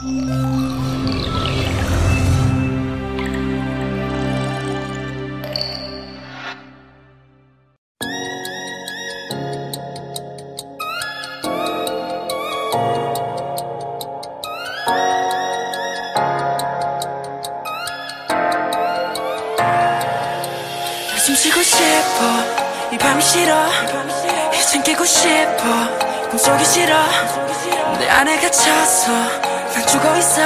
숨 쉬고 싶어. 이 밤이 싫어. 이젠 깨고 싶어. 꿈속이 싫어. 내 안에 갇혀서 난 죽어 있어.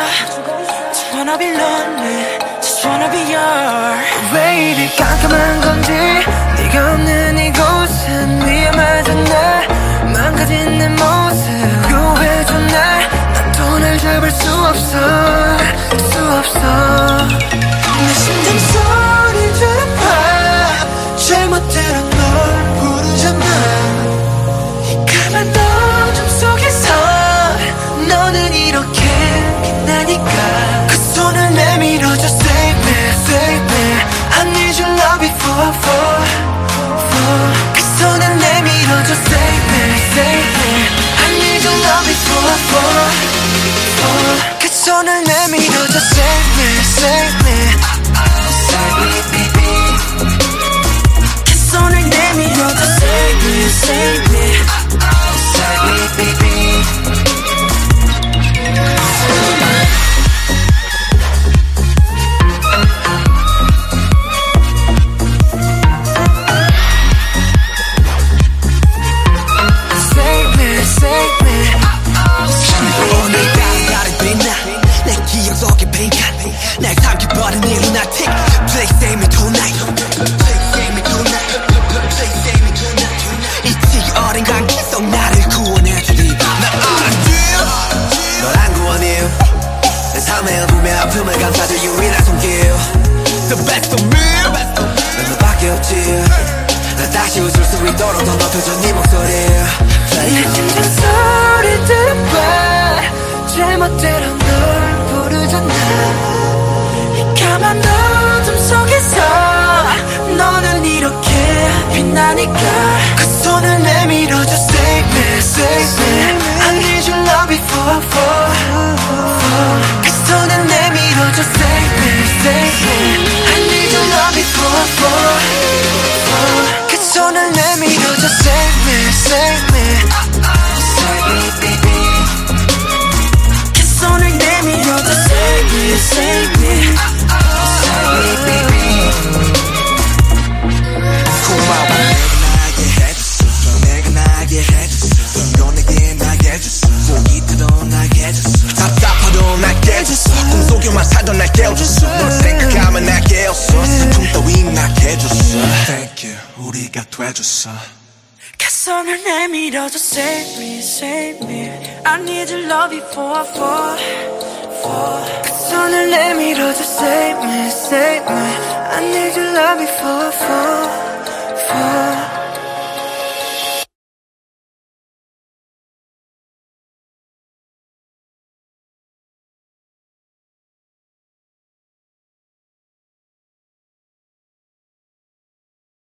Just wanna be lonely. Just wanna be yours 왜 이리 깜깜한 건지 네가 없는 이곳은 위험하잖아 망가진 내 모습. 요해줘 날난 돈을 잡을 수 없어. 수 없어 아픔을 감싸줄 유일한 손길. The best of me. 난 너밖에 없지. 나 다시 웃을 수 있도록 더 높여줘 네 목소리. 내 심장 소리 들어봐 들은 널 부르잖아. 이 까만 어둠 속에서 너는 이렇게 빛나니까 그 손을 내밀어줘. Save me save me 깨워줬어 널 생각하면 날 깨웠어 슬픔 따위 나게 해줬어 Thank you 우리가 돼줬어 그 손을 내밀어줘 Save me, save me I need your love before I fall, fall 그 손을 내밀어줘 save me save me I need your love before I fall fall